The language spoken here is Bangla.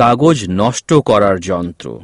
কাগজ নষ্ট করার যন্ত্র।